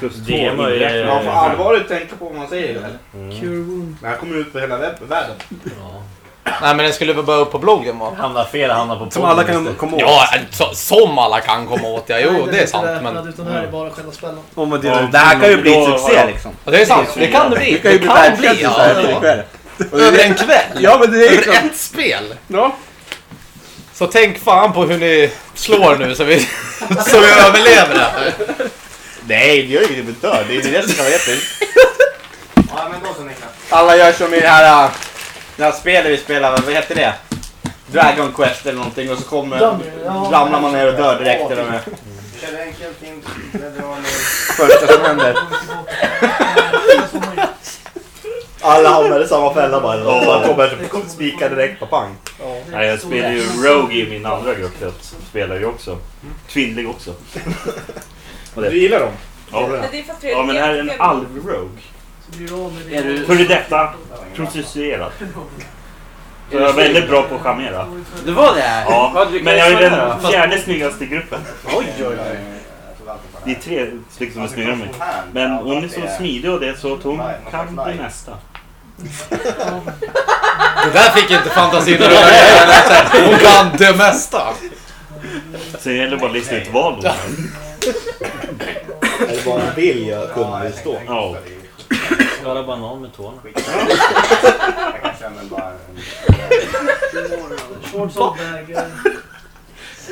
Plus två Det ju- inräknat. Man får allvarligt tänka på vad man säger. Cure wound. Det här kommer ut på hela världen. Ja. Nej men den skulle bara upp på bloggen va? Hamnar fel, hamnar på Som alla podden kan komma åt. Ja, så, som alla kan komma åt ja. Jo, Nej, det är inte sant. Men Utan det här är bara själva spelen. Om man delar ut Det här kan ju bli ett succé liksom. Ja, det är sant. Det kan det bli. Det kan ju bli ja. ikväll. Över en kväll. Ja men det är ju Över ett spel. Ja. Så tänk fan på hur ni slår nu så vi, så vi överlever det här. Nej, det gör ju inget vi dör. Det är det som kan vara jätte... Ja, men då så Niklas. Alla gör som i det här, äh, det här spelet vi spelar, vad heter det? Dragon Quest eller någonting och så kommer, Dummy, ja. ramlar man ner och dör direkt. Eller med körde enkelt var första som händer. Alla hamnar i samma fälla bara. Och man kommer spika direkt på pang. Nej, jag spelar ju Rogue i min andra grupp. Jag spelar ju också. Kvinnlig också. Och det- Du gillar dem? Ja, Men det är ja men det här är en alv-rogue. Är du- Före detta prostituerad. Så jag är väldigt bra på att charmera. Du var det? Ja, men jag är den fjärde snyggaste i gruppen. Oj, oj, oj. Det är tre stycken som är snyggare än mig. Men hon är så smidig och det så att hon kan det mesta. Det där fick inte fantasin att rulla. Hon kan det mesta. Sen gäller det bara att lista ut vad hon kan. Eller bara vill jag kunna just då. Ja. Skala banan med tårna. Shorts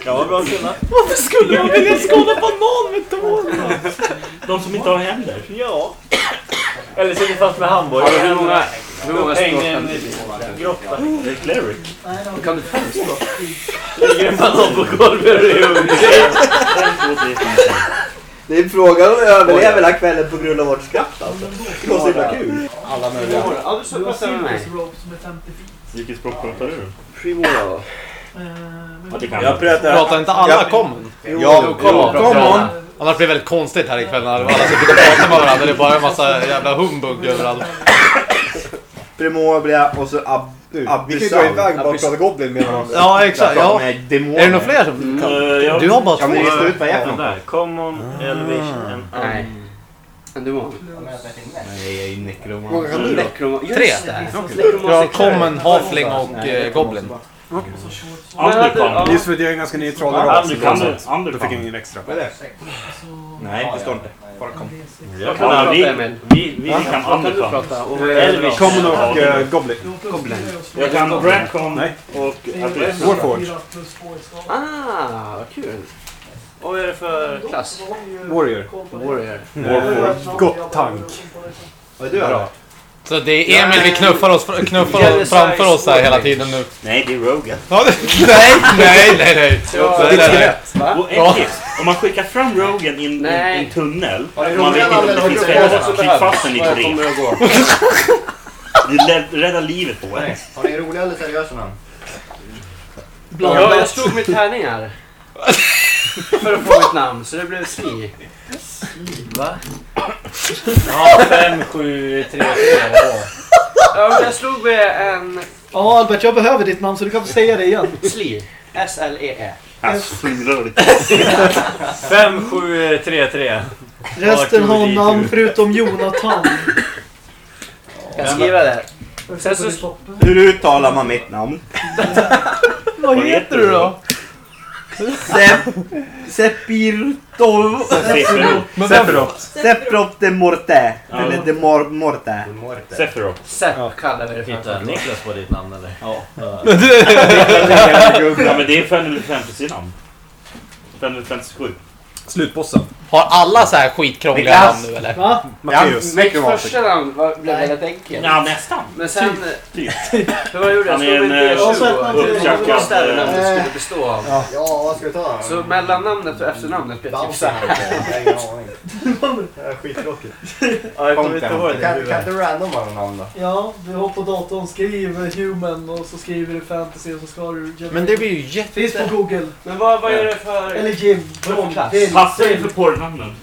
Ja, bra kunnat. Varför skulle man vilja skala banan med tårna? De som inte har händer. Ja. Eller sitter fast med handbojor. Hur många, hur många språk kan en du grotta. Det är cleric. Det Kan du fem språk? Lägger en banan på golvet och är hungrig. En, två, tre, fyra, fem. Det är frågan om vi överlever hela kvällen på grund av vårt skratt alltså. Det var så himla kul. Alla möjliga. Ja, du pratar med mig. Silvers Rope som är 50 feet. Vilket språk pratar du? Primora Jag pratar... Pratar inte alla common? Ja, kom on. come on. Annars blir det väldigt konstigt här ikväll när alla sitter och pratar med varandra. Det är bara en massa jävla humbug överallt. Primobria och så ab... Vi kan ju dra iväg och bara prata Goblin med honom. Ja, exakt. Ja. Är det några fler som kan? Eh, jag- Du har bara Kan två. vi lista ut vad jag är för något? Common, Elvish, en Nej. En demon. Nej, jag är nekroman. Kan du då? Necroma. Just Tre. Ja, common, halfling och eh, goblin. Just för att jag är en ganska neutral Ja, ras. du kan. Då fick jag ingen extra. Nej, det står inte. Bara kom. Jag Ja, kan vi, Emil. vi, vi kan prata? Och Elvish. Common och eh, Goblin. Goblin. Jag kan Dracon Nej. och Abyss. Warforged. Ah, vad kul. Och vad är det för klass? Warrior. Warrior. Gott tank. Vad är du då? Så det är Emil vi knuffar, oss, knuffar oss framför oss här hela tiden nu. Nej, det är Rogan. Ja, det- nej, nej, nej, nej. Ja, nej, nej, nej. Va? Ett. Om man skickar fram Rogan in i Nej. en tunnel. Du Man vet inte om det eller finns du fällor. Skicka fast den i att gå? Det lä- räddar livet på en. Har ni roliga eller seriösa namn? Blandat. Ja, jag slog med tärningar. För att få mitt namn, så det blev Sli. Va? Ja, fem, sju, tre, tre. Ja, men jag slog med en Ja, Albert, jag behöver ditt namn så du kan få säga det igen. Sli. S-L-E-E. Sju, tre, tre. Resten har Artur, namn Ditur. förutom Jonathan. Jag skriver det. Sen så- så... Hur uttalar man mitt namn? Vad heter du då? Sepirto... Sephiroth de Morte. Ja. Eller de Mor Morte. Sephiroth. Sepp kallar vi det Hittar för. Niklas på ditt namn eller? Ja. Ja, men det är Final Fantasy-namn. Final Fantasy 7. Slutbossen. Har alla så här skitkrångliga Niklas. namn nu eller? Va? Matteus. Mitt första namn var, blev väldigt enkelt. Ja, nästan. Men sen... Typ. Det gjorde jag? Han är slog en, eh, Ja, så ett namn till. D20 uppjackad, och städer eh, skulle bestå av. Ja, vad ska vi ta Så mellannamnet och efternamnet blev typ såhär. Skittråkigt. Ja, jag kommer inte ihåg det. inte randomma någon namn då? Ja, du har på datorn, skriver human och så skriver du fantasy och så ska du... Men det blir ju jätte... Finns på google. Men vad, vad är det för... Eller Jim. Vad är det för. Passa dig för porrnamnen.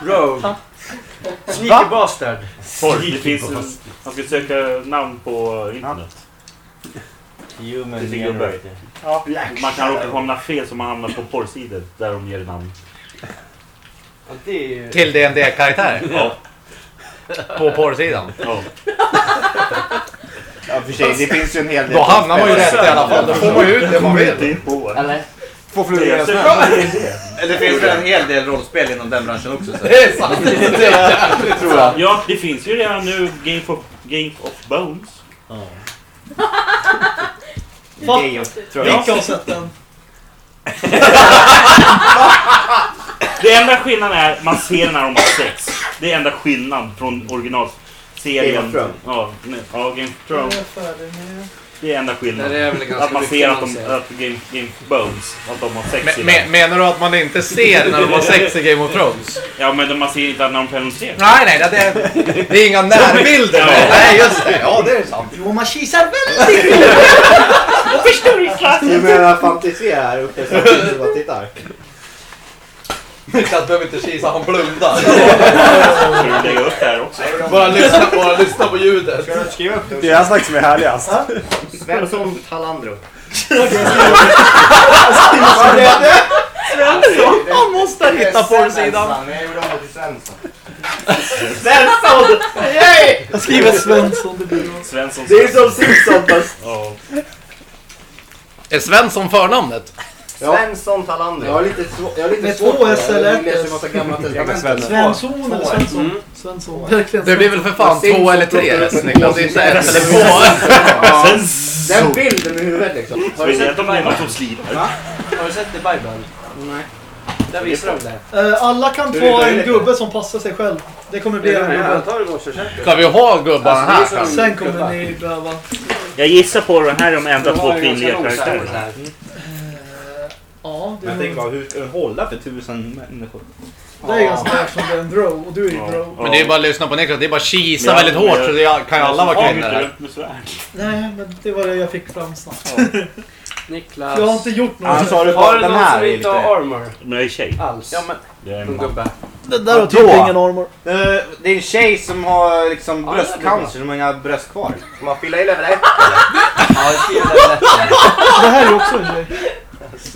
Rogue. Sneaky bastard. Porr. Det finns en... Man ska söka namn på internet. Human generator. Man kan råka hamna fel så man hamnar på porrsidor där de ger namn. Ja, det är ju... Till dd karaktärer Ja. På porrsidan. ja. Ja, för sig, det finns ju en hel del... Då hamnar man ju rätt i alla fall. Då får man ju ut det man vill. Eller? Två flugor i en smäll. Det finns väl en hel del rollspel inom den branschen också. Så. Det är sant. Det tror jag. ja, det finns ju redan nu Game of, Game of Bones. Tror jag. Vilka har sett den? Det enda skillnaden är man ser när de har sex. Det är enda skillnaden från originalserien. Game of Thrones. Ja, ja, Game of Thrones. Det är enda skillnaden. är väl ganska Att man ser att, de, att Game, Game Bones, att de har sex i Me, me, den. menar du att man inte ser när de har sex i Game of Thrones? Ja, men man ser inte när de penetrerar. Nej, nej, det är, det är inga närbilder. Ja. Nej, just det. Ja, det är sant. Jo, man kisar väldigt! Du menar fantisera här uppe som man tittar? Niklas behöver inte kisa, han blundar. Ska du lägga upp det här också? Bara lyssna, bara lyssna på ljudet. Ska du skriva upp det? Det är hans snack som är härligast. Svensson Talandro. Han måste hitta porrsidan. Jag gjorde om det till Svensson. Svensson! Yay! Jag skriver Svensson, det blir är som Simpson fast... Ja. Är Svensson förnamnet? Svensson Talandro. Jag har lite, svå- jag har lite Med svårt två S det. eller Jag ett S? Svensson eller Svensson? Mm. Svensson. Verkligen Det blir väl för fan två eller tre S, Niklas. Det är inte ett eller två. Den bilden i huvudet liksom. Har du sett det är Bible? Har du sett The Bible? Nej. Där visar de det. Eh, Alla kan det en gubbe som passar sig själv. Det kommer bli en gubbe. det. Ska vi ha gubbarna här Alltså, det är sen? kommer ni behöva... Jag gissar på den här är de enda två kvinnliga ganska lång karaktärerna. så här. Eh, Ja, det Men tänk är, vad, hur ska du hålla för tusen människor? det är ganska lätt som det är en draw och du är ju Ja. draw. Men det är bara att lyssna på Niklas. Det är bara att kisa Ja, väldigt men hårt så det kan ju alla vara kvinnor här. med svärd. Nej, men det var det jag fick fram snabbt. Niklas. Jag har inte gjort något. Alltså, har du Har bara du den någon här? som är inte har armor Men jag är tjej. alls? Ja, men, Det är en En man. gubbe. Den där har typ Då? ingen armor. eh, det är en tjej som har liksom Ja, det är bröstcancer, som har inga bröst kvar. Som har fyllt i level 1. Ja, det det lätt. Det här är också en tjej.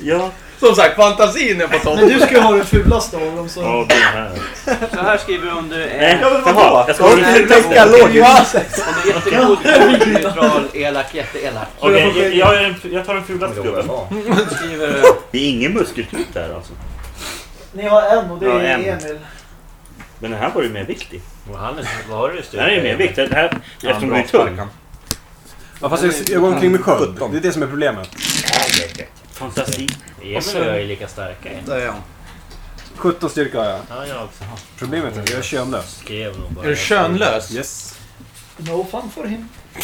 Ja. Som sagt, fantasin är på topp. Men du ska ju ha den fulaste av dem så... Ja, det är den här. Så här skriver du om du Nej, är... Jaha. Jag ska ha det logiskt. Om du är jättegod, god, neutral, elak, jätteelak. Okej, jag, jag, är en- jag tar den fulaste gubben. Du skriver du... Det är ingen muskeltyp där alltså. Ni har en och det Ja, är en. Emil. Men den här var ju mer viktig. Han är, vad har du i Den här är ju mer viktig. Den här, eftersom den är tung. Ja, fast jag, jag går omkring med sköld. Det är det som är problemet. Fantasi. Emil och jag är lika starka. Där är han. 17 styrka har jag. Ja, jag också. Problemet är att jag är könlös. Skrev nog bara. Är du könlös? Yes. No fun for him.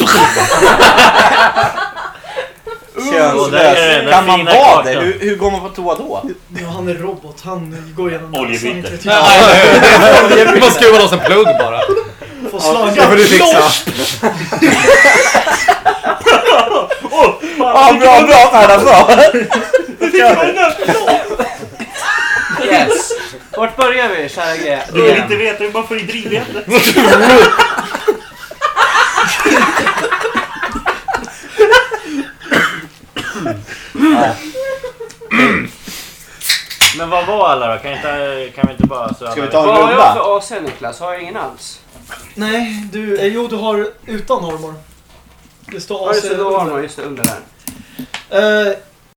Och där är Könslös. den Kan man fina vara det? kartan. Hur, hur går man på toa då? Ja, han är robot. Han går igenom Oljebyte. näsan i 30 Nej, Du bara skruvar loss en plugg bara. Får slangar. Det får du fixa. Bra, bra Färda, bra! Yes! Vart börjar vi, kära G? Du vill inte veta, du bara får i drivbetet. Men vad var alla då? Kan, inte, kan vi inte bara... Så Ska vi ta en Vad har jag runda? för AC Niklas? Har jag ingen alls? Nej, du... Eh, jo, du har utan armor. Det står Ja, AC just det, då har man under. just det under där. Eh,